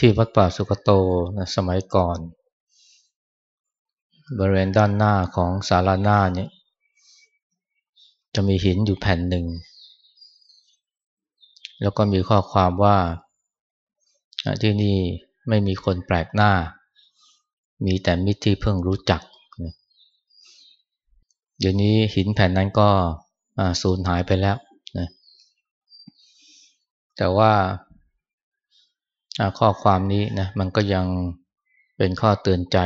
ที่วัดป่าสุกโตนะสมัยก่อน บริเวณด้านหน้าของศาลาหน้าเนี่ยจะมีหินอยู่แผ่นหนึ่ง แล้วก็มีข้อความว่าที่นี่ไม่มีคนแปลกหน้า มีแต่มิตรที่เพิ่งรู้จัก เดี๋ยวนี้หินแผ่นนั้นก็สูญหายไปแล้วนะแต่ว่า ข้อความนี้นะมันก็ยังเป็นข้อเตือนใจ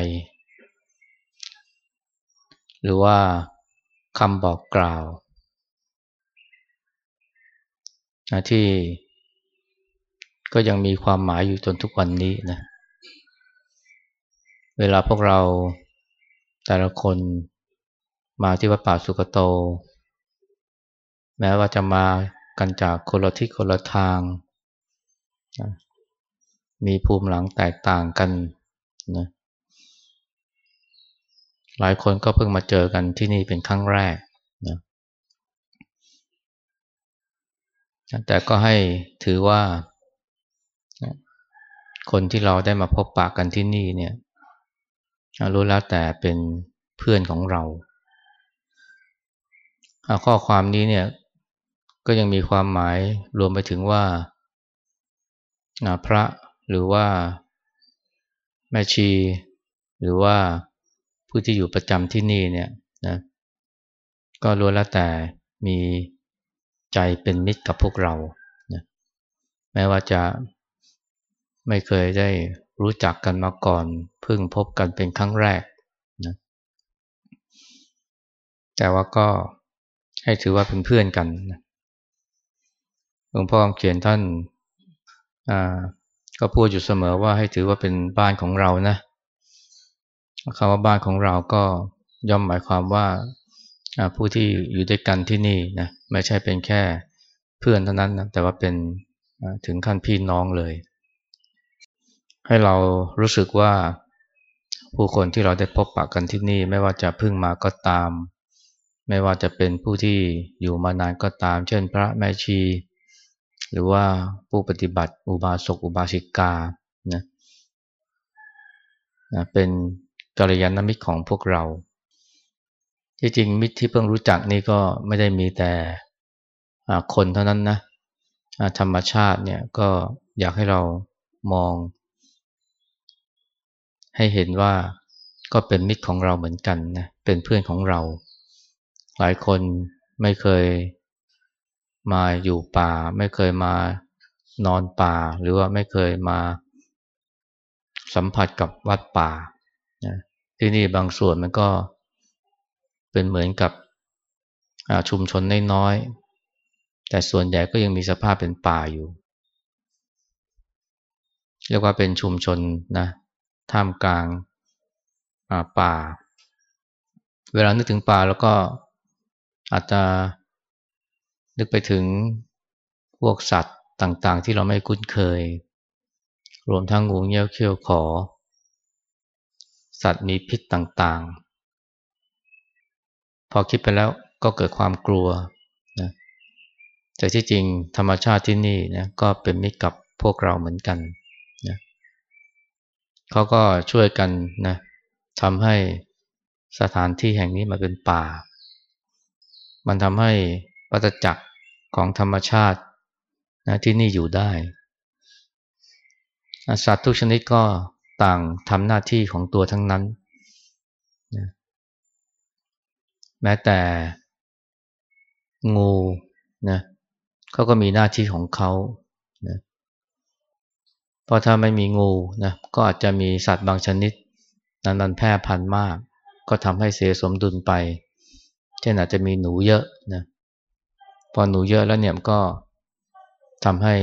หรือว่าคำบอกกล่าวนะที่ก็ยังมีความหมายอยู่จนทุกวันนี้นะ เวลาพวกเราแต่ละคนมาที่วัดป่าสุกโต แม้ว่าจะมากันจากคนละที่คนละทาง มีภูมิหลังแตกต่างกันนะหลายคนก็เพิ่งมาเจอกันที่นี่เป็นครั้งแรกนะแต่ก็ให้ถือว่า คนที่เราได้มาพบปากกันที่นี่เนี่ยรู้แล้วแต่เป็นเพื่อนของเรา ข้อความนี้เนี่ยก็ยังมีความหมายรวมไปถึงว่าพระ หรือว่าแม่ชี หรือว่าผู้ที่อยู่ประจำที่นี่เนี่ยนะก็รู้แล้วแต่มีใจเป็นมิตรกับพวกเรานะแม้ว่าจะไม่เคยได้รู้จักกันมาก่อน เพิ่งพบกันเป็นครั้งแรกนะแต่ว่าก็ให้ถือว่าเป็นเพื่อนกันนะหลวงพ่อเขียนท่าน ก็พูดอยู่เสมอว่าให้ถือว่าเป็นบ้านของเรานะคำว่าบ้านของเราก็ย่อมหมายความว่าผู้ที่อยู่ด้วยกันที่นี่นะไม่ใช่เป็นแค่เพื่อนเท่านั้นนะแต่ว่าเป็นถึงขั้นพี่น้องเลย ให้เรารู้สึกว่าผู้คนที่เราได้พบปะกันที่นี่ ไม่ว่าจะพึ่งมาก็ตาม ไม่ว่าจะเป็นผู้ที่อยู่มานานก็ตาม เช่น พระแม่ชี หรือว่าผู้ปฏิบัติอุบาสกอุบาสิกานะนะเป็นกัลยาณมิตรของพวกเรา ที่จริงมิตรที่เพิ่งรู้จักนี่ก็ไม่ได้มีแต่คนเท่านั้นนะธรรมชาติเนี่ยก็อยากให้เรามอง ให้เห็นว่าก็เป็นมิตรของเราเหมือนกันนะเป็นเพื่อนของเรา หลายคนไม่เคย มาอยู่ป่า ไม่เคยมานอนป่า หรือว่าไม่เคยมาสัมผัสกับวัดป่า ที่นี่บางส่วนมันก็เป็นเหมือนกับชุมชนน้อยๆ แต่ส่วนใหญ่ก็ยังมีสภาพเป็นป่าอยู่เรียกว่าเป็นชุมชนนะท่ามกลางป่า เวลานึกถึงป่าแล้วก็อาจจะ นึกไปถึงพวกสัตว์ต่างๆ ที่เราไม่คุ้นเคย รวมทั้งงูเงี้ยวเขี้ยวขอ สัตว์มีพิษต่างๆ พอคิดไปแล้วก็เกิดความกลัวนะแต่ที่จริงธรรมชาติที่นี่นะก็เป็นมิตรกับพวกเราเหมือนกันนะเขาก็ช่วยกันนะทำให้สถานที่แห่งนี้มาเป็นป่า มันทำให้วัฏจักร ของธรรมชาตินะที่นี่อยู่ได้สัตว์ทุกชนิดก็ต่างทำหน้าที่ของตัวทั้งนั้นนะแม้แต่งูนะเขาก็มีหน้าที่ของเขานะเพราะถ้าไม่มีงูนะก็อาจจะมีสัตว์บางชนิด นั้นมันแพร่พันธุ์มาก ก็ทำให้เสียสมดุลไป เช่นอาจจะมีหนูเยอะนะ พอหนูเยอะแล้วเนี่ยก็ทำให้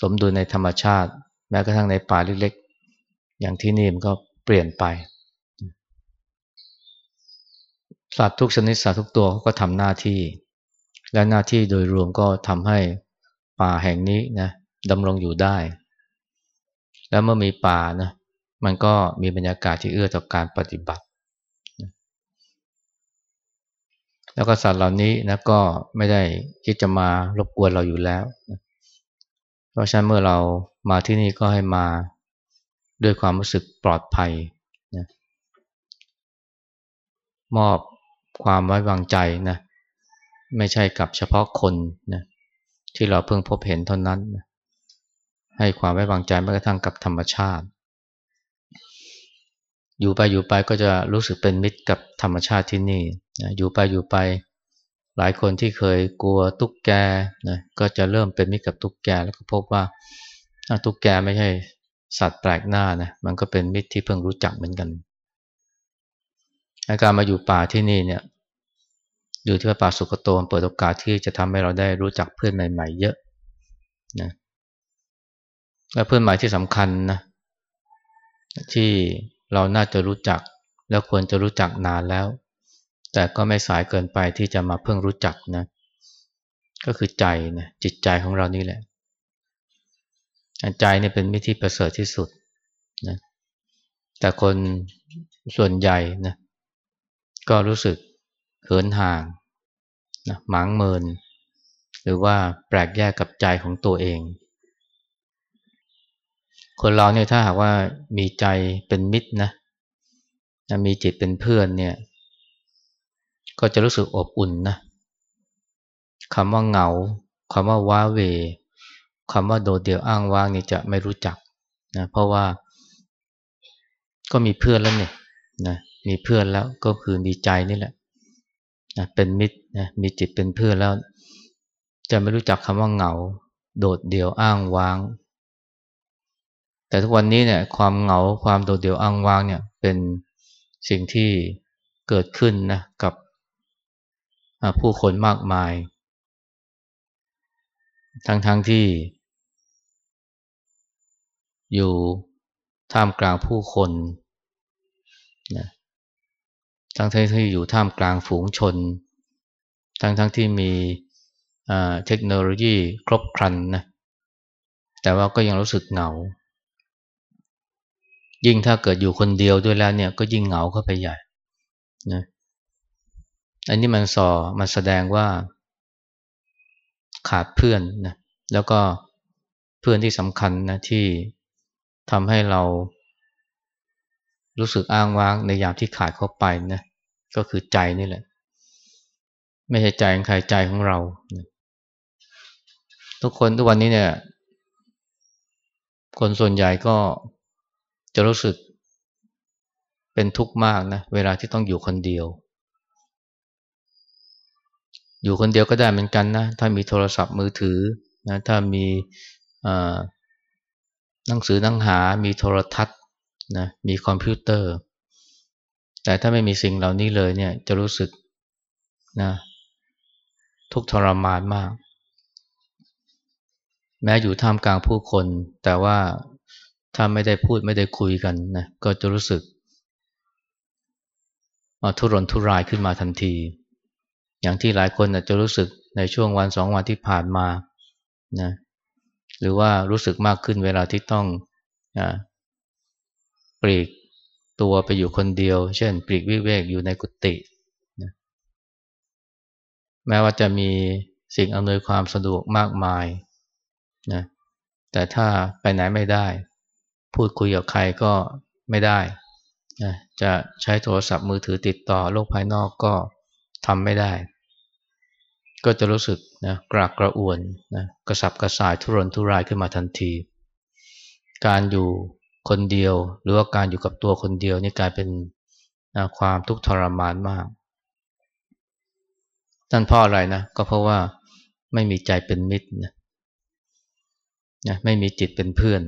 สมดุลในธรรมชาติ แม้กระทั่งในป่าเล็กๆ อย่างที่นี่มันก็เปลี่ยนไป สัตว์ทุกชนิดสัตว์ทุกตัวเขาก็ทำหน้าที่ และหน้าที่โดยรวมก็ทำให้ป่าแห่งนี้นะดำรงอยู่ได้ แล้วเมื่อมีป่านะมันก็มีบรรยากาศที่เอื้อต่อการปฏิบัติ แล้วก็สัตว์เหล่านี้นะก็ไม่ได้คิดจะมารบกวนเราอยู่แล้ว เพราะฉะนั้นเมื่อเรามาที่นี่ก็ให้มาด้วยความรู้สึกปลอดภัยนะมอบความไว้วางใจนะไม่ใช่กับเฉพาะคนนะที่เราเพิ่งพบเห็นเท่านั้นนะให้ความไว้วางใจแม้กระทั่งกับธรรมชาติ อยู่ไปอยู่ไปก็จะรู้สึกเป็นมิตรกับธรรมชาติที่นี่นะอยู่ไปอยู่ไป หลายคนที่เคยกลัวตุ๊กแกนะก็จะเริ่มเป็นมิตรกับตุ๊กแกแล้วก็พบว่าตุ๊กแกไม่ใช่สัตว์แปลกหน้านะมันก็เป็นมิตรที่เพิ่งรู้จักเหมือนกันการมาอยู่ป่าที่นี่เนี่ยอยู่ที่ว่าป่าสุกโตมเปิดโอกาสที่จะทำให้เราได้รู้จักเพื่อนใหม่ ๆ เยอะนะและเพื่อนใหม่ที่สำคัญนะที่ เราน่าจะรู้จัก แล้วควรจะรู้จักนานแล้ว แต่ก็ไม่สายเกินไปที่จะมาเพิ่งรู้จักนะ ก็คือใจนะจิตใจของเรานี่แหละใจนี่เป็นมิตรที่ประเสริฐที่สุดนะแต่คนส่วนใหญ่นะก็รู้สึกเหินห่างนะหมางเมิน หรือว่าแปลกแยกกับใจของตัวเอง คนเราเนี่ยถ้าหากว่ามีใจเป็นมิตรนะมีจิตเป็นเพื่อนเนี่ย ก็จะรู้สึกอบอุ่นนะคำว่าเหงาคำว่าว้าเวคำว่าโดดเดี่ยวอ้างว้างนี่จะไม่รู้จักนะเพราะว่า ก็มีเพื่อนแล้วเนี่ยนะมีเพื่อนแล้วก็คือมีใจนี่แหละนะเป็นมิตรนะมีจิตเป็นเพื่อนแล้ว จะไม่รู้จักคำว่าเหงา โดดเดี่ยวอ้างว้าง แต่ทุกวันนี้เนี่ยความเหงาความโดดเดี่ยวอ้างว้างเนี่ยเป็นสิ่งที่เกิดขึ้นนะกับผู้คนมากมาย ทั้งๆทที่ อยู่ท่ามกลางผู้คนนะทั้งที่อยู่ท่ามกลางฝูงชน ทั้งทั้งที่มีเทคโนโลยีครบครันนะแต่ว่าก็ยังรู้สึกเหงา ยิ่งถ้าเกิดอยู่คนเดียวด้วยแล้วเนี่ยก็ยิ่งเหงาเข้าไปใหญ่นะอันนี้มันสอมันแสดงว่า ขาดเพื่อนนะแล้วก็เพื่อนที่สำคัญนะที่ทำให้เรารู้สึกอ้างว้างในยามที่ขาดเข้าไปนะก็คือใจนี่แหละ ไม่ใช่ใจของใครใจของเรา ทุกคนทุกวันนี้เนี่ย คนส่วนใหญ่ก็ จะรู้สึกเป็นทุกข์มากนะเวลาที่ต้องอยู่คนเดียว อยู่คนเดียวก็ได้เหมือนกันนะ ถ้ามีโทรศัพท์มือถือนะถ้ามีหนังสือหนังหา มีโทรทัศน์นะมีคอมพิวเตอร์ แต่ถ้าไม่มีสิ่งเหล่านี้เลยเนี่ยจะรู้สึกนะทุกทรมานมาก แม้อยู่ท่ามกลางผู้คน แต่ว่า ถ้าไม่ได้พูดไม่ได้คุยกันนะก็จะรู้สึกทุรนทุรายขึ้นมาทันที อย่างที่หลายคนอาจจะรู้สึกในช่วงวันสองวันที่ผ่านมานะหรือว่ารู้สึกมากขึ้นเวลาที่ต้องนะปลีกตัวไปอยู่คนเดียว เช่น ปลีกวิเวกอยู่ในกุฏินะแม้ว่าจะมีสิ่งอำนวยความสะดวกมากมายนะแต่ถ้าไปไหนไม่ได้ พูดคุยกับใครก็ไม่ได้นะจะใช้โทรศัพท์มือถือติดต่อโลกภายนอกก็ทำไม่ได้ ก็จะรู้สึกนะกรากกระอ่วนนะกระสับกระส่ายทุรนทุรายขึ้นมาทันที การอยู่คนเดียวหรือว่าการอยู่กับตัวคนเดียวนี่กลายเป็นความทุกข์ทรมานมากนั่นเพราะอะไรนะก็เพราะว่าไม่มีใจเป็นมิตรนะนะไม่มีจิตเป็นเพื่อน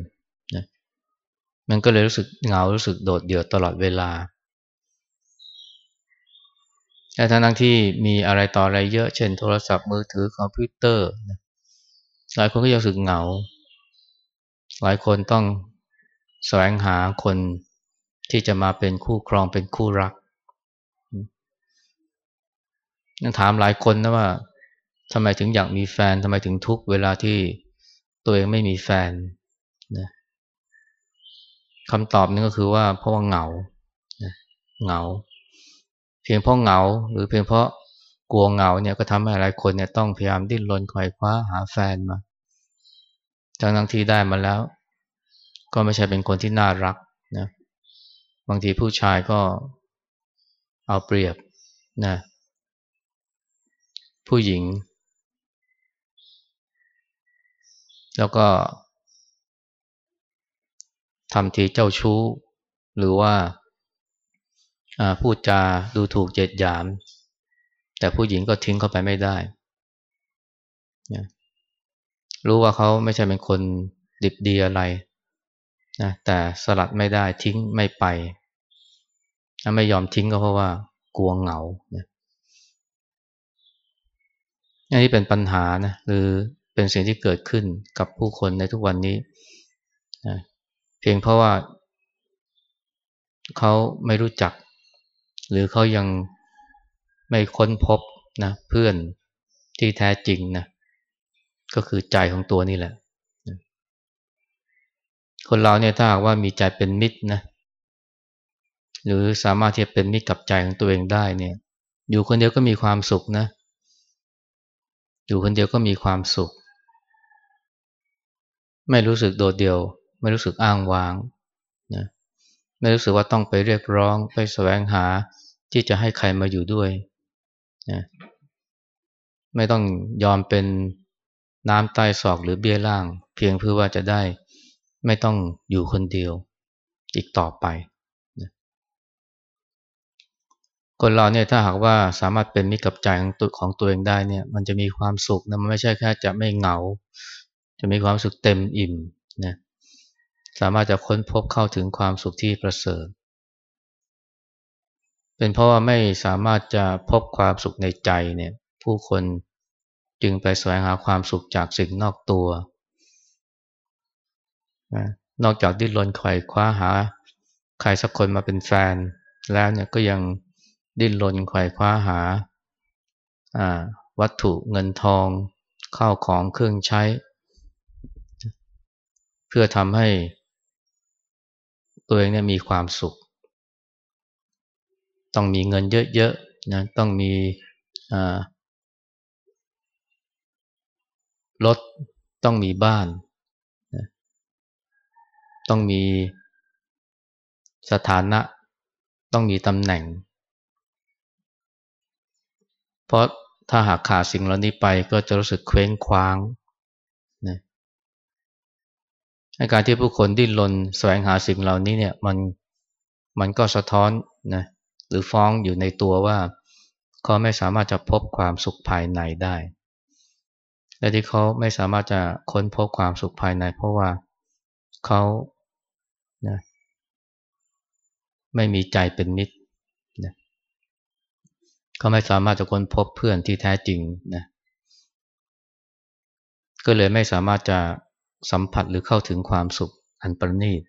มันก็เลยรู้สึกเหงารู้สึกโดดเดี่ยวตลอดเวลาแต่ทั้งที่มีอะไรต่ออะไรเยอะ เช่นโทรศัพท์มือถือคอมพิวเตอร์ หลายคนก็ยังรู้สึกเหงา หลายคนต้องแสวงหาคนที่จะมาเป็นคู่ครองเป็นคู่รักยังถามหลายคนนะว่าทำไมถึงอยากมีแฟนทำไมถึงทุกเวลาที่ตัวเองไม่มีแฟน คำตอบนึงก็คือว่าเพราะว่าเหงาเหงา เพียงเพราะเหงา หรือเพียงเพราะกลัวเหงาเนี่ยก็ทำให้หลายคนเนี่ยต้องพยายามดิ้นรนคอยคว้าหาแฟนมาทั้งทั้งที่ได้มาแล้ว ก็ไม่ใช่เป็นคนที่น่ารักนะบางทีผู้ชายก็เอาเปรียบนะผู้หญิง แล้วก็ ทำทีเจ้าชู้ หรือว่าพูดจาดูถูกเจ็ดหยาม แต่ผู้หญิงก็ทิ้งเข้าไปไม่ได้รู้ว่าเขาไม่ใช่เป็นคนดิบดีอะไรนะแต่สลัดไม่ได้ทิ้งไม่ไป ไม่ยอมทิ้งก็เพราะว่ากลัวเหงานะอันนี้เป็นปัญหานะหรือเป็นสิ่งที่เกิดขึ้นกับผู้คนในทุกวันนี้นะ เพียงเพราะว่าเขาไม่รู้จัก หรือเขายังไม่ค้นพบนะเพื่อนที่แท้จริงนะก็คือใจของตัวนี่แหละ คนเราเนี่ยถ้าหากว่ามีใจเป็นมิตรนะหรือสามารถที่จะเป็นมิตรกับใจของตัวเองได้เนี่ย อยู่คนเดียวก็มีความสุขนะ อยู่คนเดียวก็มีความสุข ไม่รู้สึกโดดเดี่ยว ไม่รู้สึกอ้างว้างนะไม่รู้สึกว่าต้องไปเรียกร้องไปแสวงหาที่จะให้ใครมาอยู่ด้วยนะไม่ต้องยอมเป็นน้ำใต้ศอกหรือเบี้ยล่าง เพียงเพื่อว่าจะได้ไม่ต้องอยู่คนเดียวอีกต่อไปคนเราเนี่ยถ้าหากว่าสามารถเป็นมิตรกับใจของตัวของตัวเองได้เนี่ย มันจะมีความสุขนะมันไม่ใช่แค่จะไม่เหงา จะมีความสุขเต็มอิ่มนะ สามารถจะค้นพบเข้าถึงความสุขที่ประเสริฐ เป็นเพราะว่าไม่สามารถจะพบความสุขในใจเนี่ยผู้คนจึงไปแสวงหาความสุขจากสิ่งนอกตัว นอกจากดิ้นรนไขว่คว้าหา ใครสักคนมาเป็นแฟน แล้วเนี่ยก็ยังดิ้นรนไขว่คว้าหา วัตถุเงินทองข้าวของเครื่องใช้ เพื่อทำให้ ตัวเองเนี่ยมีความสุข ต้องมีเงินเยอะๆนะต้องมีรถต้องมีบ้านนะต้องมีสถานะ ต้องมีตำแหน่ง เพราะถ้าหากขาดสิ่งเหล่านี้ไปก็จะรู้สึกเคว้งคว้างนะใน การที่ผู้คนดิ้นรนแสวงหาสิ่งเหล่านี้เนี่ยมันมันก็สะท้อนนะหรือฟ้องอยู่ในตัวว่าเขาไม่สามารถจะพบความสุขภายในได้ และที่เขาไม่สามารถจะค้นพบความสุขภายใน เพราะว่าเขานะไม่มีใจเป็นมิตรเขาไม่สามารถจะค้นพบเพื่อนที่แท้จริงนะ ก็เลยไม่สามารถจะ สัมผัสหรือเข้าถึงความสุขอันประณีต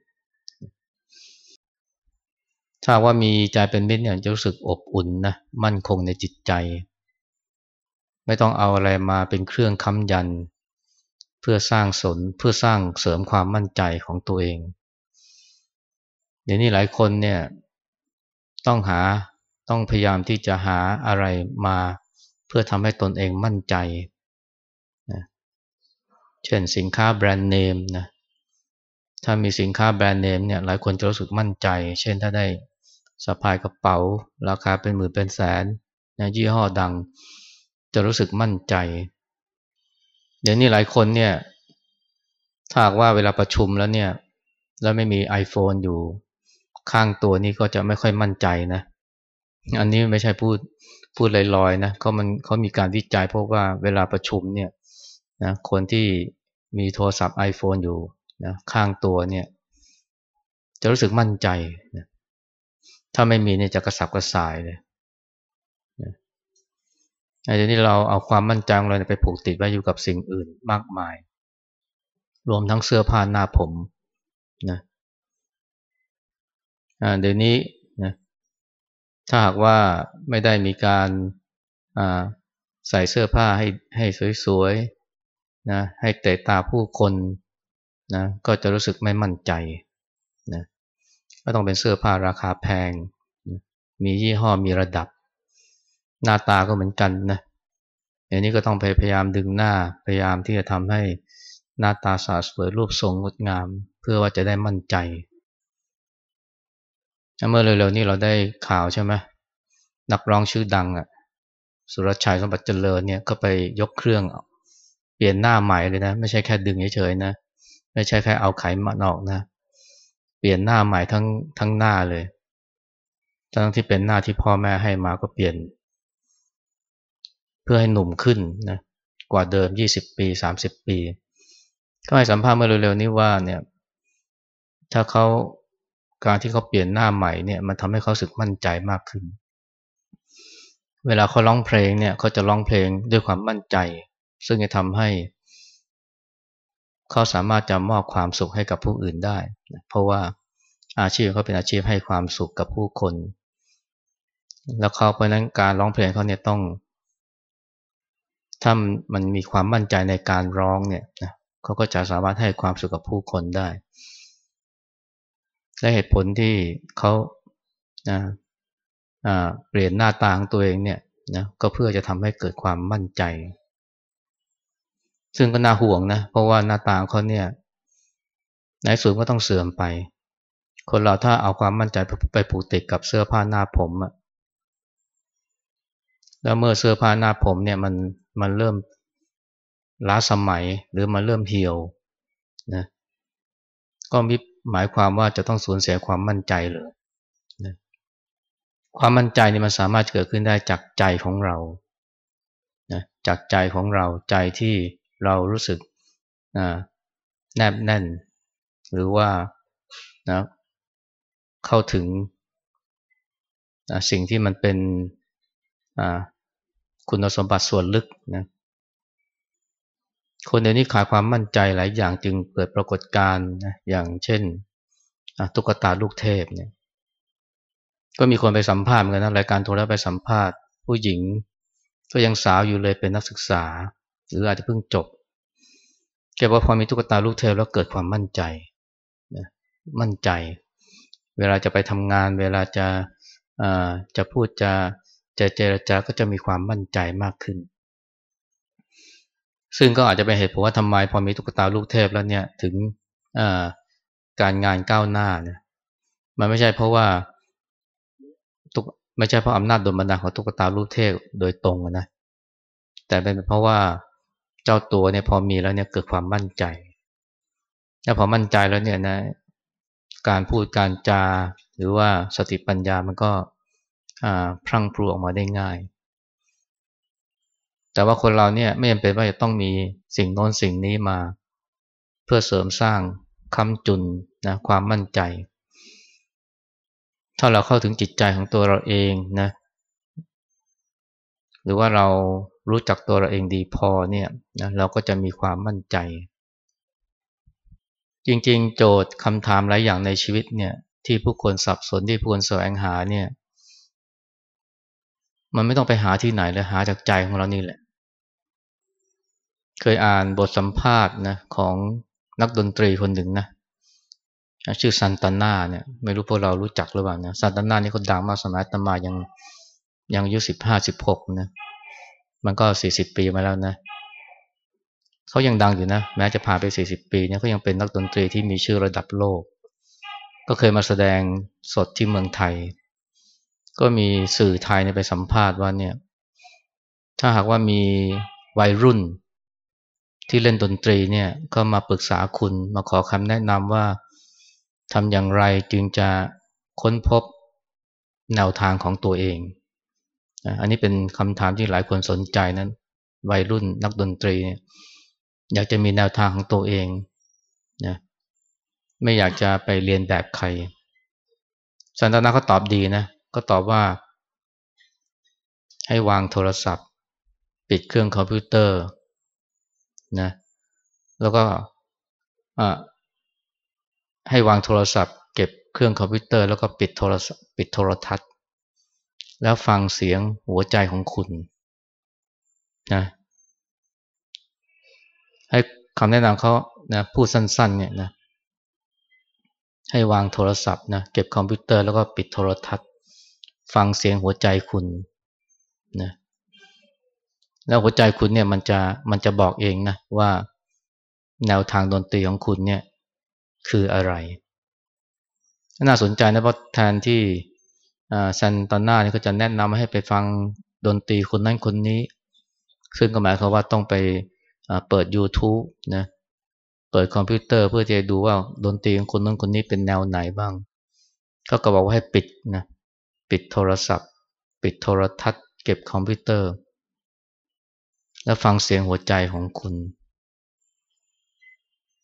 ถ้าว่ามีใจเป็นมิตรเนี่ยจะรู้สึกอบอุ่นนะมั่นคงในจิตใจ ไม่ต้องเอาอะไรมาเป็นเครื่องค้ำยัน เพื่อสร้างสนเพื่อสร้างเสริมความมั่นใจของตัวเอง เดี๋ยวนี้หลายคนเนี่ยต้องหาต้องพยายามที่จะหาอะไรมาเพื่อทำให้ตนเองมั่นใจ เช่นสินค้าแบรนด์เนมนะถ้ามีสินค้าแบรนด์เนมเนี่ยหลายคนจะรู้สึกมั่นใจ เช่นถ้าได้สะพายกระเป๋า ราคาเป็นหมื่นเป็นแสนนะยี่ห้อดัง จะรู้สึกมั่นใจ เดี๋ยวนี้หลายคนเนี่ยถ้าหากว่าเวลาประชุมแล้วเนี่ย แล้วไม่มี iPhone อยู่ข้างตัวนี่ก็จะไม่ค่อยมั่นใจนะ อันนี้ไม่ใช่พูดพูดลอยๆนะเขามันเขามีการวิจัยพบว่าเวลาประชุมเนี่ย นะคนที่มีโทรศัพท์ iPhone อยู่นะข้างตัวเนี่ยจะรู้สึกมั่นใจนะถ้าไม่มีเนี่ยจะกระสับกระส่ายเลยนะอันนี้เราเอาความมั่นใจของเราไปผูกติดไว้อยู่กับสิ่งอื่นมากมาย รวมทั้งเสื้อผ้าหน้าผมนะเดี๋ยวนี้นะถ้าหากว่าไม่ได้มีการใส่เสื้อผ้าให้ให้สวยๆ นะให้เตะตาผู้คนนะก็จะรู้สึกไม่มั่นใจนะก็ต้องเป็นเสื้อผ้าราคาแพงมียี่ห้อมีระดับ หน้าตาก็เหมือนกันนะอย่างนี้ก็ต้องพยายามดึงหน้าพยายามที่จะทำให้หน้าตาสาสวยรูปทรงงดงาม เพื่อว่าจะได้มั่นใจ เมื่อเร็วๆนี้เราได้ข่าวใช่ไหมนักร้องชื่อดังอะสุรชัยสมบัติเจริญเนี่ยก็ไปยกเครื่องเปลี่ยนหน้าใหม่เลยนะ ไม่ใช่แค่ดึงเฉยๆนะ ไม่ใช่แค่เอาไขมันออกนะ เปลี่ยนหน้าใหม่ทั้งทั้งหน้าเลย ทั้งที่เป็นหน้าที่พ่อแม่ให้มาก็เปลี่ยน เพื่อให้หนุ่มขึ้นนะกว่าเดิม 20 ปี 30 ปีก็ให้สัมภาษณ์เมื่อเร็วๆนี้ว่าเนี่ย ถ้าเขาการที่เขาเปลี่ยนหน้าใหม่เนี่ยมันทำให้เขาสึกมั่นใจมากขึ้น เวลาเขาร้องเพลงเนี่ยเขาจะร้องเพลงด้วยความมั่นใจ ซึ่งจะทำให้ เขาสามารถจะมอบความสุขให้กับผู้อื่นได้ เพราะว่าอาชีพเขาเป็นอาชีพให้ความสุขกับผู้คน แล้วเขาเพราะนั้นการร้องเพลงเขาเนี่ยต้องถ้ามันมีความมั่นใจในการร้องเนี่ยเขาก็จะสามารถให้ความสุขกับผู้คนได้ และเหตุผลที่เขาเปลี่ยนหน้าตาของตัวเองเนี่ยนะก็เพื่อจะทำให้เกิดความมั่นใจ ซึ่งก็น่าห่วงนะ เพราะว่าหน้าตาเขาเนี่ยในสุดก็ต้องเสื่อมไป คนเราถ้าเอาความมั่นใจไปผูกติดกับเสื้อผ้าหน้าผมอะแล้วเมื่อเสื้อผ้าหน้าผมเนี่ยมันมันเริ่มล้าสมัยหรือมันเริ่มเหี่ยวนะก็มีหมายความว่าจะต้องสูญเสียความมั่นใจเลยนะความมั่นใจนี่มันสามารถเกิดขึ้นได้จากใจของเรานะจากใจของเราใจที่ เรารู้สึกแนบแน่น หรือว่านะเข้าถึงสิ่งที่มันเป็นคุณสมบัติส่วนลึกนะคนเดี๋ยวนี้ขาดความมั่นใจหลายอย่างจึงเกิดปรากฏการณ์นะอย่างเช่นตุ๊กตาลูกเทพเนี่ยก็มีคนไปสัมภาษณ์กันนะรายการโทรทัศน์ไปสัมภาษณ์ ผู้หญิงก็ยังสาวอยู่เลยเป็นนักศึกษา หรืออาจจะเพิ่งจบแกว่าพอมีตุ๊กตาลูกเทพแล้วเกิดความมั่นใจนะมั่นใจ เวลาจะไปทำงาน เวลาจะจะพูดจะจะเจรจาก็จะมีความมั่นใจมากขึ้น ซึ่งก็อาจจะเป็นเหตุผลว่าทำไมพอมีตุ๊กตาลูกเทพแล้วเนี่ยถึงการงานก้าวหน้าเนี่ยมันไม่ใช่เพราะว่าตุกไม่ใช่เพราะอำนาจดลบันดาลของตุ๊กตาลูกเทพโดยตรงนะแต่เป็นเพราะว่า เจ้าตัวเนี่ยพอมีแล้วเนี่ยเกิดความมั่นใจ แล้วพอมั่นใจแล้วเนี่ยนะการพูดการจา หรือว่าสติปัญญามันก็พรั่งพรูออกมาได้ง่าย แต่ว่าคนเราเนี่ยไม่จำเป็นว่าจะต้องมีสิ่งโน้นสิ่งนี้มา เพื่อเสริมสร้างคำจุนนะความมั่นใจ ถ้าเราเข้าถึงจิตใจของตัวเราเองนะ หรือว่าเรา รู้จักตัวเราเองดีพอเนี่ยนะเราก็จะมีความมั่นใจ จริงๆ โจทย์คำถามหลายอย่างในชีวิตเนี่ยที่ผู้คนสับสนที่ผู้คนแสวงหาเนี่ยมันไม่ต้องไปหาที่ไหนเลยหาจากใจของเรานี่แหละ เคยอ่านบทสัมภาษณ์นะของนักดนตรีคนหนึ่งนะชื่อซันตาน่าเนี่ยไม่รู้พวกเรารู้จักหรือเปล่านะซันตาน่านี่เขาดังมากสมัยตมายังยังอายุสิบห้าสิบหกนะ มันก็สี่สิบปีมาแล้วนะเขายังดังอยู่นะ แม้จะผ่านไปสี่สิบปีเนี่ยเขายังเป็นนักดนตรีที่มีชื่อระดับโลก ก็เคยมาแสดงสดที่เมืองไทย ก็มีสื่อไทยไปสัมภาษณ์ว่าเนี่ยถ้าหากว่ามีวัยรุ่นที่เล่นดนตรีเนี่ยก็มาปรึกษาคุณมาขอคำแนะนำว่าทำอย่างไรจึงจะค้นพบแนวทางของตัวเอง อันนี้เป็นคำถามที่หลายคนสนใจนั้น วัยรุ่นนักดนตรีเนี่ยอยากจะมีแนวทางของตัวเองนะไม่อยากจะไปเรียนแบบใคร สันตนาก็ตอบดีนะ ก็ตอบว่า ให้วางโทรศัพท์ ปิดเครื่องคอมพิวเตอร์นะแล้วก็ให้วางโทรศัพท์ เก็บเครื่องคอมพิวเตอร์ แล้วก็ปิดโทรศัพท์ปิดโทรทัศน์ แล้วฟังเสียงหัวใจของคุณนะให้คำแนะนำเขานะพูดสั้นๆเนี่ยนะให้วางโทรศัพท์นะเก็บคอมพิวเตอร์แล้วก็ปิดโทรทัศน์ ฟังเสียงหัวใจคุณนะแล้วหัวใจคุณเนี่ยมันจะมันจะบอกเองนะว่าแนวทางดนตรีของคุณเนี่ยคืออะไร น่าสนใจนะเพราะแทนที่ แซนตอนหน้านี่ก็จะแนะนำให้ไปฟังดนตรีคนนั้นคนนี้ ซึ่งก็หมายความว่าต้องไปเปิด YouTube นะเปิดคอมพิวเตอร์เพื่อจะดูว่าดนตรีของคนนั้นคนนี้เป็นแนวไหนบ้างเขาก็บอกว่าให้ปิดนะปิดโทรศัพท์ ปิดโทรทัศน์ เก็บคอมพิวเตอร์ แล้วฟังเสียงหัวใจของคุณ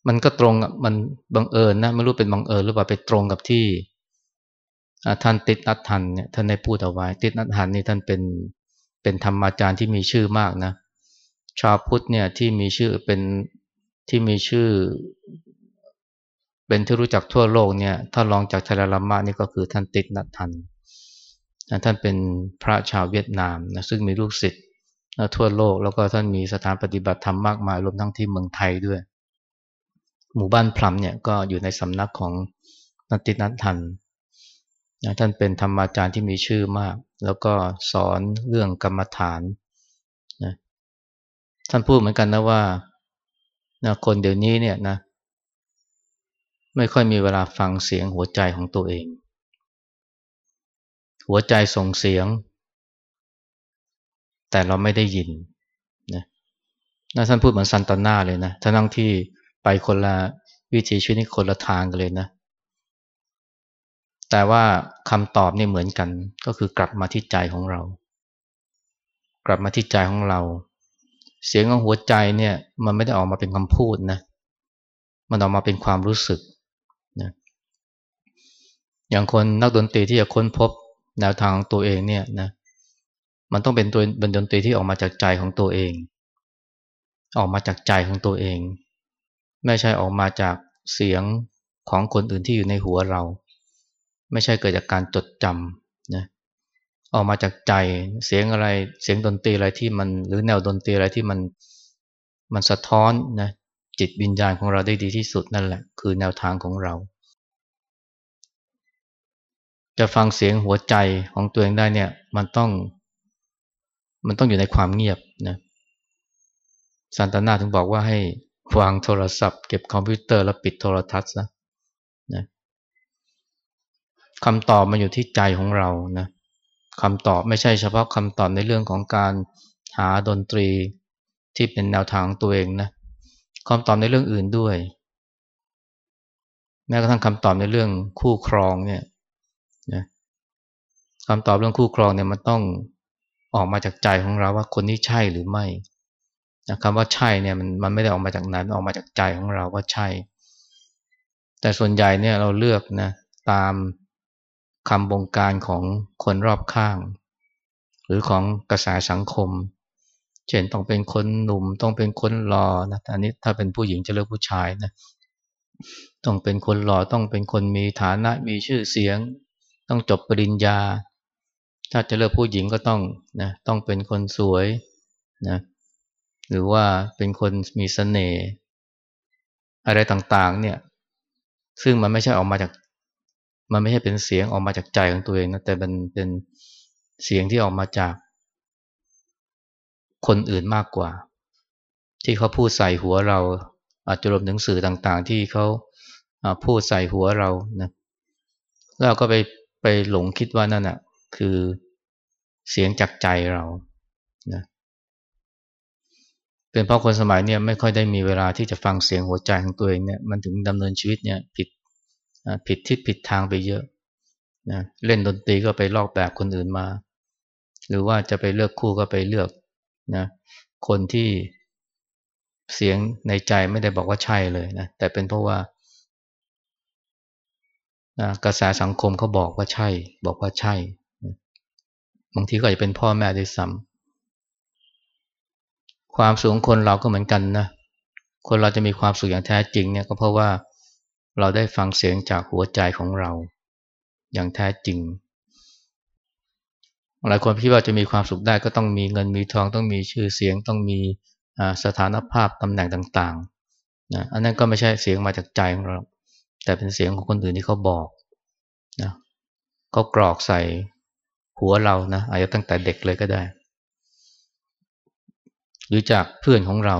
มันก็ตรงมันบังเอิญนะไม่รู้เป็นบังเอิญหรือเปล่าไปตรงกับที่ ท่านติดนัดทันเนี่ยท่านได้พูดเอาไว้ ติดนัดทันนี่ท่านเป็นเป็นธรรมาจารย์ที่มีชื่อมากนะ ชาวพุทธเนี่ยที่มีชื่อเป็นที่มีชื่อ เป็นที่รู้จักทั่วโลกเนี่ยถ้าลองจากทาราลามะนี่ก็คือท่านติดนัทันท่านเป็นพระชาวเวียดนามนะซึ่งมีลูกศิษย์ทั่วโลกแล้วก็ท่านมีสถานปฏิบัติธรรมมากมายรวมทั้งที่เมืองไทยด้วย หมู่บ้านพลัมเนี่ยก็อยู่ในสำนักของนัตินัทันนะท่านเป็นธรรมาจารย์ที่มีชื่อมาก แล้วก็สอนเรื่องกรรมฐานนะท่านพูดเหมือนกันนะว่านะคนเดี๋ยวนี้เนี่ยนะ ไม่ค่อยมีเวลาฟังเสียงหัวใจของตัวเอง หัวใจส่งเสียง แต่เราไม่ได้ยินนะนะท่านพูดเหมือนซันตาน่าเลยนะทั้งที่ไปคนละวิธีชีวิตคนละทางกันเลยนะ แต่ว่าคำตอบนี่เหมือนกันก็คือกลับมาที่ใจของเรา กลับมาที่ใจของเรา เสียงของหัวใจเนี่ยมันไม่ได้ออกมาเป็นคำพูดนะมันออกมาเป็นความรู้สึกนะอย่างคนนักดนตรีที่จะค้นพบแนวทางของตัวเองเนี่ยนะมันต้องเป็นตัวเป็นดนตรีที่ออกมาจากใจของตัวเอง ออกมาจากใจของตัวเอง ไม่ใช่ออกมาจากเสียงของคนอื่นที่อยู่ในหัวเรา ไม่ใช่เกิดจากการจดจำนะออกมาจากใจเสียงอะไรเสียงดนตรีอะไรที่มันหรือแนวดนตรีอะไรที่มันมันสะท้อนนะจิตวิญญาณของเราได้ดีที่สุดนั่นแหละ คือแนวทางของเรา จะฟังเสียงหัวใจของตัวเองได้เนี่ยมันต้อง มันต้องอยู่ในความเงียบนะสันตานาถึงบอกว่าให้วางโทรศัพท์ เก็บคอมพิวเตอร์แล้วปิดโทรทัศน์นะ คำตอบมันอยู่ที่ใจของเรานะคำตอบไม่ใช่เฉพาะคำตอบในเรื่องของการหาดนตรีที่เป็นแนวทางตัวเองนะคำตอบในเรื่องอื่นด้วย แม้กระทั่งคำตอบในเรื่องคู่ครองเนี่ยนะคำตอบเรื่องคู่ครองเนี่ยมันต้องออกมาจากใจของเราว่าคนนี้ใช่หรือไม่นะคำว่าใช่เนี่ยมันมันไม่ได้ออกมาจากนั้นออกมาจากใจของเราว่าใช่ แต่ส่วนใหญ่เนี่ยเราเลือกนะตาม คำบงการของคนรอบข้าง หรือของกระแสสังคม เช่นต้องเป็นคนหนุ่มต้องเป็นคนหล่อนะอันนี้ถ้าเป็นผู้หญิงจะเลือกผู้ชายนะต้องเป็นคนหล่อต้องเป็นคนมีฐานะมีชื่อเสียง ต้องจบปริญญา ถ้าจะเลือกผู้หญิงก็ต้องนะต้องเป็นคนสวยนะหรือว่าเป็นคนมีสเสน่ห์อะไรต่างๆเนี่ยซึ่งมันไม่ใช่ออกมาจาก มันไม่ใช่เป็นเสียงออกมาจากใจของตัวเองนะแต่เป็นเป็นเสียงที่ออกมาจาก คนอื่นมากกว่า ที่เขาพูดใส่หัวเรา อาจจะรวมถึงสื่อต่างๆ ที่เขาพูดใส่หัวเรานะแล้วก็ไปไปหลงคิดว่านั่นอะคือเสียงจากใจเรานะเป็นเพราะคนสมัยเนี่ยไม่ค่อยได้มีเวลาที่จะฟังเสียงหัวใจของตัวเองเนี่ยมันถึงดำเนินชีวิตเนี่ยผิด ผิดทิศผิดทางไปเยอะนะเล่นดนตรีก็ไปลอกแบบคนอื่นมา หรือว่าจะไปเลือกคู่ก็ไปเลือกนะคนที่เสียงในใจไม่ได้บอกว่าใช่เลยนะแต่เป็นเพราะว่านะกระแสสังคมเขาบอกว่าใช่ บอกว่าใช่บางทีก็อาจจะเป็นพ่อแม่ด้วยซ้ำความสูงคนเราก็เหมือนกันนะคนเราจะมีความสุขอย่างแท้จริงเนี่ยก็เพราะว่า เราได้ฟังเสียงจากหัวใจของเรา อย่างแท้จริง หลายคนคิดว่าจะมีความสุขได้ก็ต้องมีเงินมีทองต้องมีชื่อเสียงต้องมีสถานภาพตำแหน่งต่างๆนะอันนั้นก็ไม่ใช่เสียงมาจากใจของเรา แต่เป็นเสียงของคนอื่นที่เขาบอกนะเขากรอกใส่หัวเรานะอาจจะตั้งแต่เด็กเลยก็ได้ หรือจากเพื่อนของเรา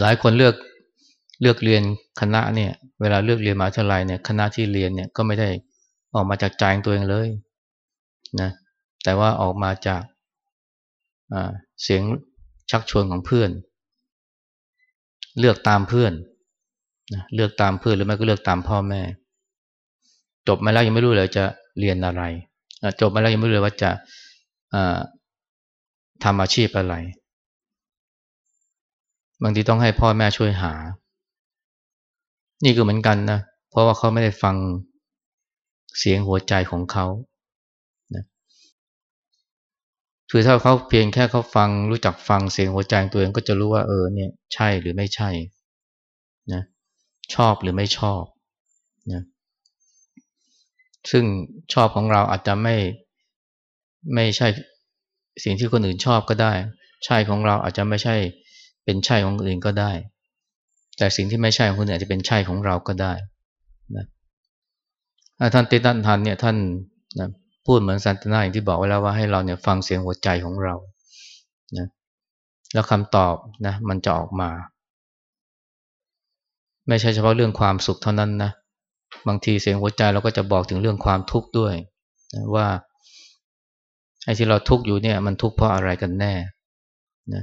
หลายคนเลือก เลือกเรียนคณะเนี่ยเวลาเลือกเรียนมหาวิทยาลัยเนี่ยคณะที่เรียนเนี่ยก็ไม่ได้ออกมาจากใจของตัวเองเลยนะแต่ว่าออกมาจากเสียงชักชวนของเพื่อน เลือกตามเพื่อนนะเลือกตามเพื่อนหรือไม่ก็เลือกตามพ่อแม่ จบมาแล้วยังไม่รู้เลยจะเรียนอะไร จบมาแล้วยังไม่รู้เลยว่าจะทำอาชีพอะไร บางทีต้องให้พ่อแม่ช่วยหา นี่ก็เหมือนกันนะ เพราะว่าเขาไม่ได้ฟังเสียงหัวใจของเขานะคือถ้าเขาเพียงแค่เขาฟังรู้จักฟังเสียงหัวใจตัวเองก็จะรู้ว่าเออเนี่ยใช่หรือไม่ใช่นะชอบหรือไม่ชอบนะซึ่งชอบของเราอาจจะไม่ไม่ใช่สิ่งที่คนอื่นชอบก็ได้ ใช่ของเราอาจจะไม่ใช่เป็นใช่ของคนอื่นก็ได้ แต่สิ่งที่ไม่ใช่ของคนอื่นอาจจะเป็นใช่ของเราก็ได้นะท่านติตันทันเนี่ยท่านนะพูดเหมือนซันตนาอย่างที่บอกไว้แล้วว่าให้เราเนี่ยฟังเสียงหัวใจของเรานะแล้วคำตอบนะมันจะออกมา ไม่ใช่เฉพาะเรื่องความสุขเท่านั้นนะบางทีเสียงหัวใจเราก็จะบอกถึงเรื่องความทุกข์ด้วยนะว่าไอ้ที่เราทุกข์อยู่เนี่ยมันทุกข์เพราะอะไรกันแน่นะ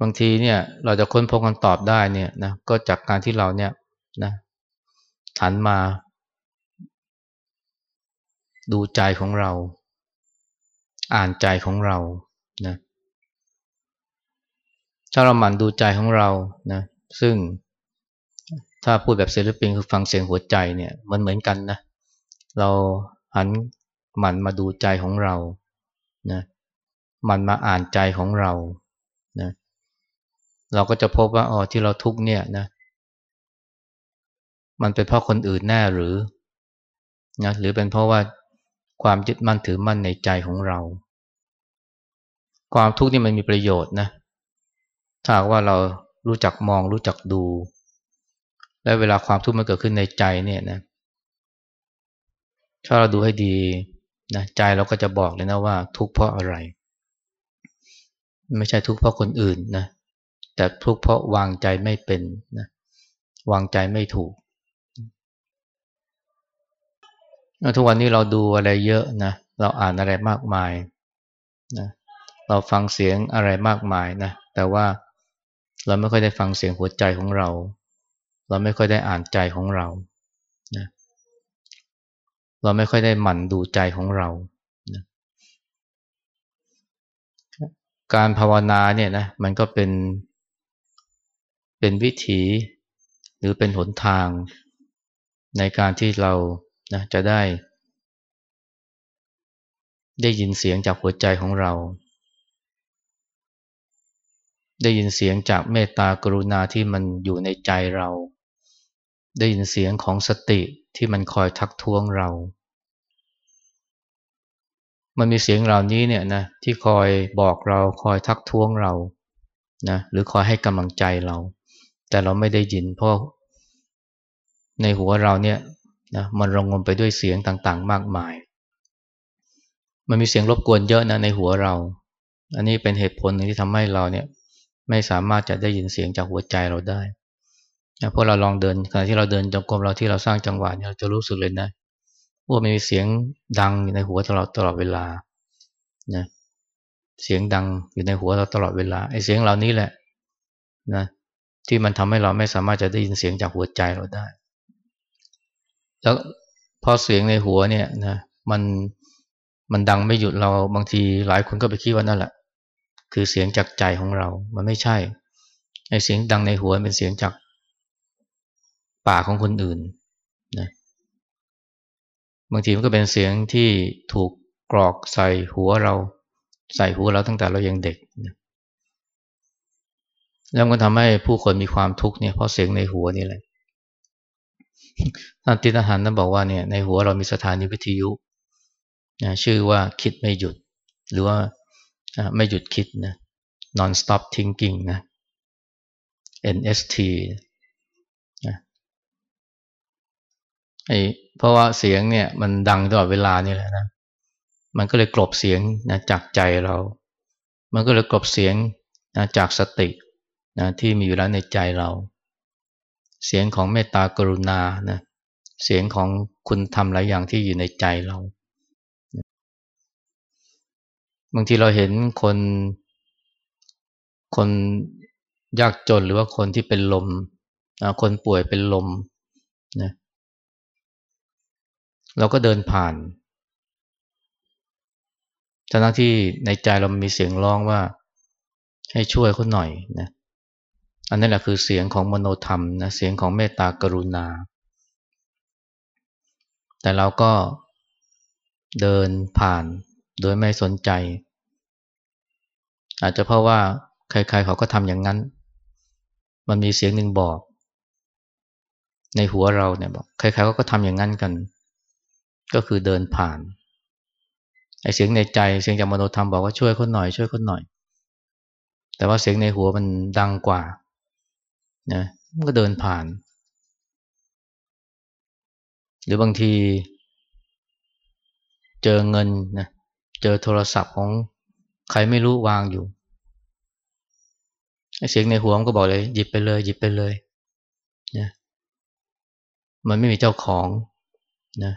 บางทีเนี่ยเราจะค้นพบคำตอบได้เนี่ยนะก็จากการที่เราเนี่ยนะหันมาดูใจของเรา อ่านใจของเรานะถ้าเราหมั่นดูใจของเรานะซึ่งถ้าพูดแบบศิลปินคือฟังเสียงหัวใจเนี่ยมันเหมือนกันนะเราหันหมั่นมาดูใจของเรานะหมันมาอ่านใจของเรานะ เราก็จะพบว่าอ๋อที่เราทุกเนี่ยนะ มันเป็นเพราะคนอื่นแน่หรือนะหรือเป็นเพราะว่าความยึดมั่นถือมั่นในใจของเรา ความทุกข์นี่มันมีประโยชน์นะถ้าว่าเรารู้จักมองรู้จักดู และเวลาความทุกข์มันเกิดขึ้นในใจเนี่ยนะถ้าเราดูให้ดีนะใจเราก็จะบอกเลยนะว่าทุกข์เพราะอะไร ไม่ใช่ทุกข์เพราะคนอื่นนะ แต่ทุกข์เพราะวางใจไม่เป็นนะวางใจไม่ถูกทุกวันนี้เราดูอะไรเยอะนะเราอ่านอะไรมากมายนะเราฟังเสียงอะไรมากมายนะแต่ว่าเราไม่ค่อยได้ฟังเสียงหัวใจของเรา เราไม่ค่อยได้อ่านใจของเรานะเราไม่ค่อยได้หมั่นดูใจของเรานะการภาวนาเนี่ยนะมันก็เป็น เป็นวิถีหรือเป็นหนทาง ในการที่เรานะจะได้ ได้ยินเสียงจากหัวใจของเรา ได้ยินเสียงจากเมตตากรุณาที่มันอยู่ในใจเรา ได้ยินเสียงของสติที่มันคอยทักท้วงเรา มันมีเสียงเหล่านี้เนี่ยนะที่คอยบอกเราคอยทักท้วงเรานะหรือคอยให้กำลังใจเรา แต่เราไม่ได้ยินเพราะในหัวเราเนี่ยนะมันรงงมไปด้วยเสียงต่างๆ มากมาย มันมีเสียงรบกวนเยอะนะในหัวเรา อันนี้เป็นเหตุผลหนึ่งที่ทำให้เราเนี่ยไม่สามารถจะได้ยินเสียงจากหัวใจเราได้พวกเราลองเดินขณะที่เราเดินจงกรมเราที่เราสร้างจังหวะเนี่ยเราจะรู้สึกเลยนะว่ามันมีเสียงดังอยู่ในหัวตลอดตลอดเวลานะเสียงดังอยู่ในหัวเราตลอดเวลาไอ้เสียงเหล่านี้แหละนะ ที่มันทำให้เราไม่สามารถจะได้ยินเสียงจากหัวใจเราได้ แล้วพอเสียงในหัวเนี่ยนะมันมันดังไม่หยุดเราบางทีหลายคนก็ไปคิดว่านั่นแหละ คือเสียงจากใจของเรา มันไม่ใช่ไอเสียงดังในหัวเป็นเสียงจากปากของคนอื่นนะบางทีมันก็เป็นเสียงที่ถูกกรอกใส่หัวเรา ใส่หัวเราตั้งแต่เรายังเด็ก แล้วก็ทำให้ผู้คนมีความทุกข์เนี่ยเพราะเสียงในหัวนี่แหละท่านติณหันนั้นบอกว่าเนี่ยในหัวเรามีสถานีวิทยุนะชื่อว่าคิดไม่หยุด หรือว่าไม่หยุดคิดนะ non stop thinking นะ NST นะไอเพราะว่าเสียงเนี่ยมันดังตลอดเวลานี่แหละนะ มันก็เลยกลบเสียงนะจากใจเรา มันก็เลยกลบเสียงนะจากสติ นะที่มีอยู่แล้วในใจเรา เสียงของเมตตากรุณานะเสียงของคุณทำหลายอย่างที่อยู่ในใจเรา บางทีเราเห็นคน คนยากจนหรือว่าคนที่เป็นลม คนป่วยเป็นลมนะเราก็เดินผ่านทั้งที่ในใจเรามีเสียงร้องว่าให้ช่วยเขาหน่อยนะ อันนั้นแหละคือเสียงของมโนธรรมนะเสียงของเมตตากรุณา แต่เราก็เดินผ่านโดยไม่สนใจ อาจจะเพราะว่าใคร ๆ เขาก็ทำอย่างนั้น มันมีเสียงหนึ่งบอก ในหัวเราเนี่ยบอกใครๆเขาก็ทำอย่างนั้นกัน ก็คือเดินผ่านไอเสียงในใจเสียงจากมโนธรรมบอกว่าช่วยคนหน่อยช่วยคนหน่อย แต่ว่าเสียงในหัวมันดังกว่า นะมันก็เดินผ่าน หรือบางที เจอเงินนะเจอโทรศัพท์ของใครไม่รู้วางอยู่เสียงในหัวมันก็บอกเลย หยิบไปเลย หยิบไปเลยนะมันไม่มีเจ้าของนะ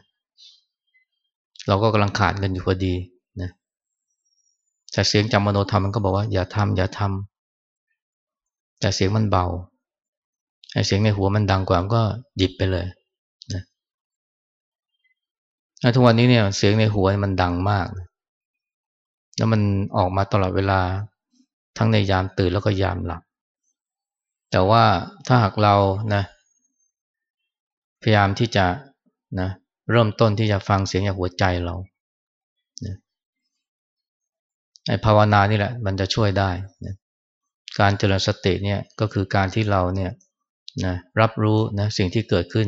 เราก็กำลังขาดเงินอยู่พอดีนะแต่เสียงจำมโนธรรมมันก็บอกว่า อย่าทำอย่าทำแต่เสียงมันเบา เสียงในหัวมันดังกว่ามันก็หยิบไปเลยนะทุกวันนี้เนี่ย เสียงในหัวมันดังมาก แล้วมันออกมาตลอดเวลาทั้งในยามตื่นแล้วก็ยามหลับ แต่ว่าถ้าหากเรานะพยายามที่จะนะเริ่มต้นที่จะฟังเสียงจากหัวใจเรานะไอ้ภาวนานี่แหละ มันจะช่วยได้นะการเจริญสติเนี่ยก็คือการที่เราเนี่ย นะรับรู้นะสิ่งที่เกิดขึ้น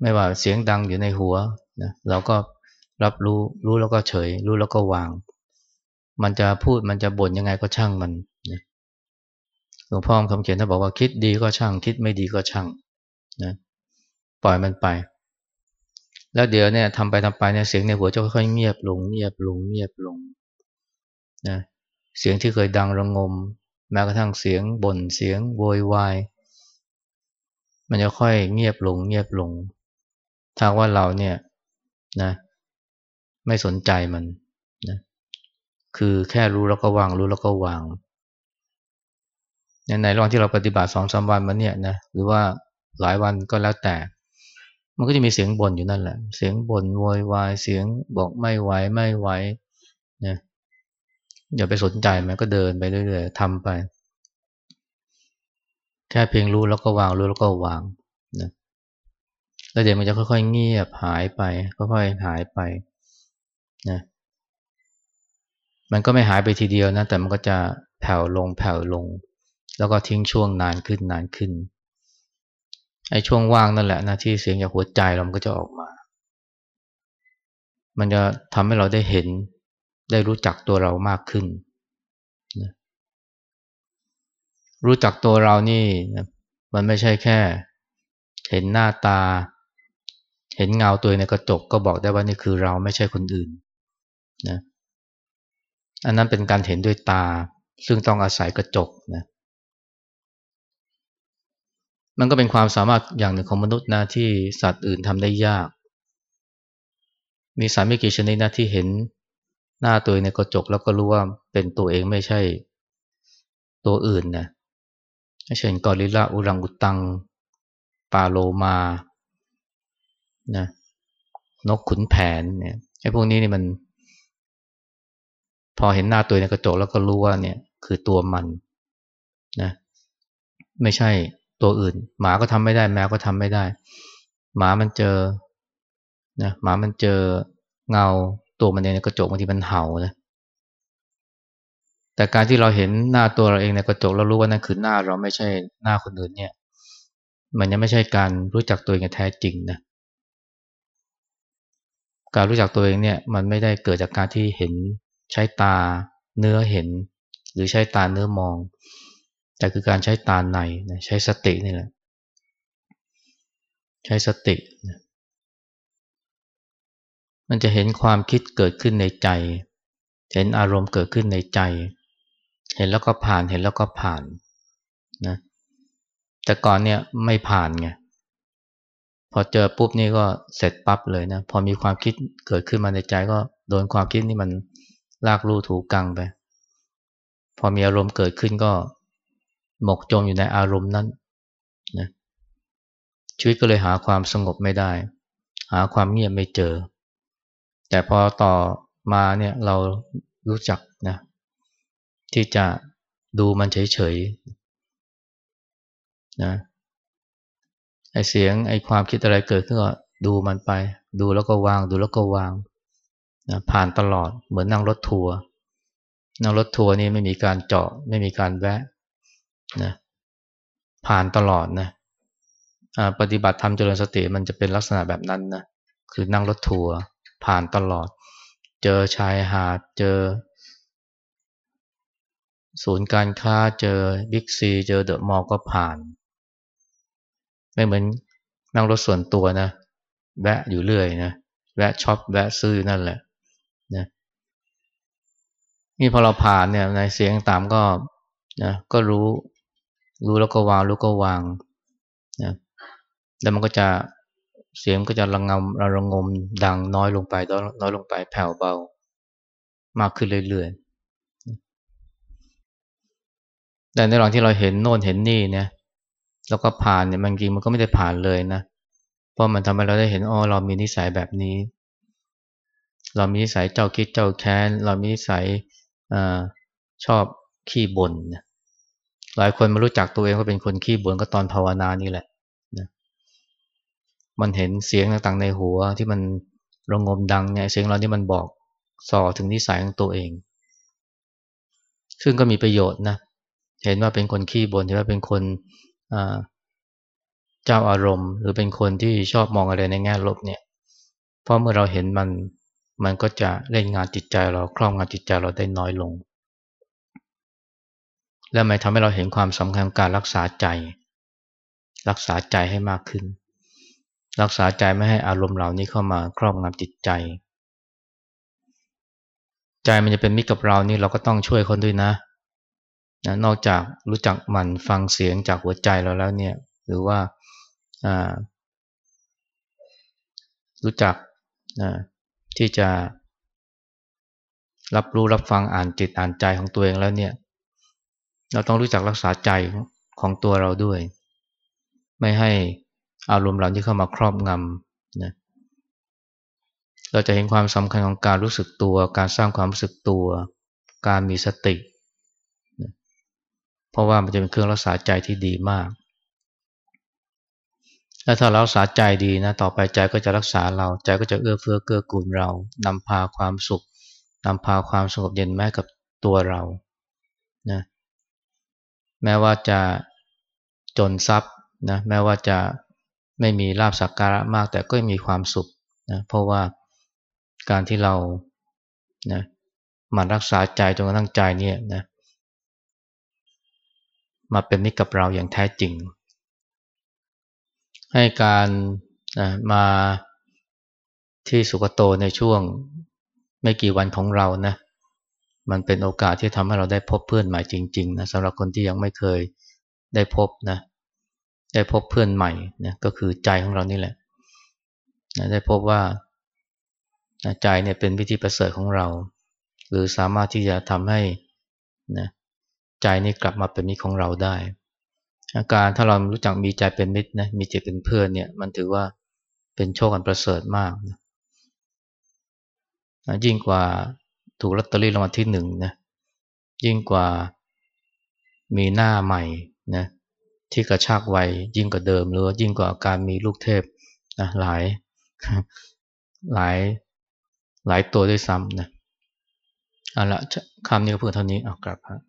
ไม่ว่าเสียงดังอยู่ในหัวนะเราก็รับรู้รู้แล้วก็เฉย รู้แล้วก็วาง มันจะพูดมันจะบ่นยังไงก็ช่างมันนะหลวงพ่อคำเขียนท่านบอกว่าคิดดีก็ช่าง คิดไม่ดีก็ช่างนะปล่อยมันไป แล้วเดี๋ยวเนี่ยทำไปทำไปเนี่ยเสียงในหัวจะค่อยๆเงียบลงเงียบลงเงียบลงนะเสียงที่เคยดังระงม แม้กระทั่งเสียงบน่นเสียงโวยวายมันจะค่อยเงียบลง เงียบลง ถ้าว่าเราเนี่ยนะ ไม่สนใจมันนะคือแค่รู้แล้วก็วาง รู้แล้วก็วาง ในระหว่างที่เราปฏิบัติสองสาวันมาเนี่ยนะหรือว่าหลายวันก็แล้วแต่ มันก็จะมีเสียงบ่นอยู่นั่นแหละ เสียงบ่นโวยวายเสียงบอกไม่ไหวไม่ไหว อย่าไปสนใจมันก็เดินไปเรื่อยๆทำไป แค่เพียงรู้แล้วก็วางรู้แล้วก็วางนะแล้วเดี๋ยวมันจะค่อยๆเงียบหายไปค่อยๆหายไปนะมันก็ไม่หายไปทีเดียวนะ แต่มันก็จะแผ่วลงแผ่วลง แล้วก็ทิ้งช่วงนานขึ้นนานขึ้นไอ้ช่วงว่างนั่นแหละนะที่เสียงจากหัวใจเรามันก็จะออกมา มันจะทำให้เราได้เห็น ได้รู้จักตัวเรามากขึ้นนะรู้จักตัวเรานี่นะมันไม่ใช่แค่ เห็นหน้าตา เห็นเงาตัวในกระจกก็บอกได้ว่านี่คือเราไม่ใช่คนอื่นนะอันนั้นเป็นการเห็นด้วยตา ซึ่งต้องอาศัยกระจกนะมันก็เป็นความสามารถอย่างหนึ่งของมนุษย์นะที่สัตว์อื่นทำได้ยาก มีสารไม่กี่ชนิดนะที่เห็น หน้าตัวในกระจกแล้วก็รู้ว่าเป็นตัวเองไม่ใช่ตัวอื่นนะเช่นกอริลลาอุรังอุตังปาโลมานะนกขุนแผนเนี่ยไอ้พวกนี้นี่มัน พอเห็นหน้าตัวในกระจกแล้วก็รู้ว่าเนี่ยคือตัวมันนะไม่ใช่ตัวอื่น หมาก็ทำไม่ได้ แมวก็ทำไม่ได้ หมามันเจอนะหมามันเจอเงา ตัวมันเองในกระจกบางทีมันเห่านะแต่การที่เราเห็นหน้าตัวเราเองในกระจกแล้วรู้ว่านั่นคือหน้าเราไม่ใช่หน้าคนอื่นเนี่ย มันยังไม่ใช่การรู้จักตัวเองแท้จริงนะการรู้จักตัวเองเนี่ยมันไม่ได้เกิดจากการที่เห็นใช้ตาเนื้อเห็น หรือใช้ตาเนื้อมอง แต่คือการใช้ตาในใช้สตินี่แหละ ใช้สติ มันจะเห็นความคิดเกิดขึ้นในใจ เห็นอารมณ์เกิดขึ้นในใจ เห็นแล้วก็ผ่านเห็นแล้วก็ผ่านนะแต่ก่อนเนี่ยไม่ผ่านไงพอเจอปุ๊บนี่ก็เสร็จปั๊บเลยนะพอมีความคิดเกิดขึ้นมาในใจก็โดนความคิดนี่มันลากลู่ถูกังไป พอมีอารมณ์เกิดขึ้นก็หมกจมอยู่ในอารมณ์นั้นนะชีวิตก็เลยหาความสงบไม่ได้ หาความเงียบไม่เจอ แต่พอต่อมาเนี่ยเรารู้จักนะที่จะดูมันเฉยๆนะไอเสียงไอความคิดอะไรเกิดขึ้นก็ดูมันไป ดูแล้วก็วาง ดูแล้วก็วางนะผ่านตลอดเหมือนนั่งรถทัวร์นั่งรถทัวร์นี่ไม่มีการเจาะ ไม่มีการแวะนะผ่านตลอดนะปฏิบัติธรรมเจริญสติมันจะเป็นลักษณะแบบนั้นนะคือนั่งรถทัวร์ ผ่านตลอด เจอชายหาด เจอ ศูนย์การค้า เจอบิ๊กซี เจอเดอะมอลล์ก็ผ่าน ไม่เหมือนนั่งรถส่วนตัวนะ แวะอยู่เรื่อยนะ แวะ shop แวะซื้อนั่นแหละนะนี่พอเราผ่านเนี่ยในเสียงตามก็นะก็รู้ รู้แล้วก็วาง รู้ก็วางนะแล้วมันก็จะ เสียงก็จะระงมระงมดังน้อยลงไปน้อยลงไปแผ่วเบา มากขึ้นเรื่อยๆแต่ในระหว่างที่เราเห็นโน่นเห็นนี่เนี่ยแล้วก็ผ่านเนี่ยบางทีมันก็ไม่ได้ผ่านเลยนะเพราะมันทำให้เราได้เห็นอ๋อเรามีนิสัยแบบนี้ เรามีนิสัยเจ้าคิดเจ้าแค้น เรามีนิสัยอชอบขี้บน่นหลายคนมารู้จักตัวเองว่าเป็นคนขี้บ่นก็ตอนภาวนานี่แหละ มันเห็นเสียงต่างๆในหัวที่มันระงมดังเนี่ยเสียงเรานี่มันบอกส่อถึงนิสัยของตัวเอง ซึ่งก็มีประโยชน์นะเห็นว่าเป็นคนขี้บน่นเห็นว่าเป็นคนเจ้าอารมณ์ หรือเป็นคนที่ชอบมองอะไรในแง่ลบเนี่ยเพราะเมื่อเราเห็นมันมันก็จะเล่นงานจิตใจเราครอบงานจิตใจเราได้น้อยลง และมันทำให้เราเห็นความสำคัญการรักษาใจ รักษาใจให้มากขึ้น รักษาใจไม่ให้อารมณ์เหล่านี้เข้ามาครอบงำจิตใจ ใจมันจะเป็นมิตรกับเรานี่เราก็ต้องช่วยคนด้วยนะนะนอกจากรู้จักหมั่นฟังเสียงจากหัวใจเราแล้วเนี่ย หรือว่ารู้จักนะที่จะ รับรู้รับฟังอ่านจิตอ่านใจของตัวเองแล้วเนี่ย เราต้องรู้จักรักษาใจของตัวเราด้วย ไม่ให้ อารมณ์เหล่านี้เข้ามาครอบงำนะเราจะเห็นความสำคัญของการรู้สึกตัว การสร้างความรู้สึกตัว การมีสตินะเพราะว่ามันจะเป็นเครื่องรักษาใจที่ดีมากและถ้าเรารักษาใจดีนะต่อไปใจก็จะรักษาเราใจก็จะเอื้อเฟื้อเกื้อกูลเรานำพาความสุขนำพาความสงบเย็นแม้กับตัวเรานะแม้ว่าจะจนทรัพย์นะแม้ว่าจะ ไม่มีลาบสักการะมาก แต่ก็มีความสุขนะเพราะว่าการที่เรานะมันรักษาใจจนกระทั่งใจเนี่ยนะมาเป็นมิกับเราอย่างแท้จริง ให้การนะมาที่สุกโตในช่วงไม่กี่วันของเรานะมันเป็นโอกาสที่ทำให้เราได้พบเพื่อนใหม่จริงๆนะสำหรับคนที่ยังไม่เคยได้พบนะ ได้พบเพื่อนใหม่นะก็คือใจของเรานี่แหละนะได้พบว่าใจเนี่ยเป็นวิธีประเสริฐของเรา หรือสามารถที่จะทำให้นะใจนี่กลับมาเป็นมิตรของเราได้ อาการถ้าเรารู้จักมีใจเป็นมิตรนะมีใจเป็นเพื่อนเนี่ยมันถือว่าเป็นโชคอันประเสริฐมากนะยิ่งกว่าถูกลอตเตอรี่รางวัลที่หนึ่งนะยิ่งกว่ามีหน้าใหม่นะ ที่กระชากไวยิ่งกว่าเดิม หรือว่ายิ่งกว่าการมีลูกเทพนะหลายหลายหลายตัวด้วยซ้ำนะเอาละคำนี้ก็เพื่อเท่านี้เอากลับครับ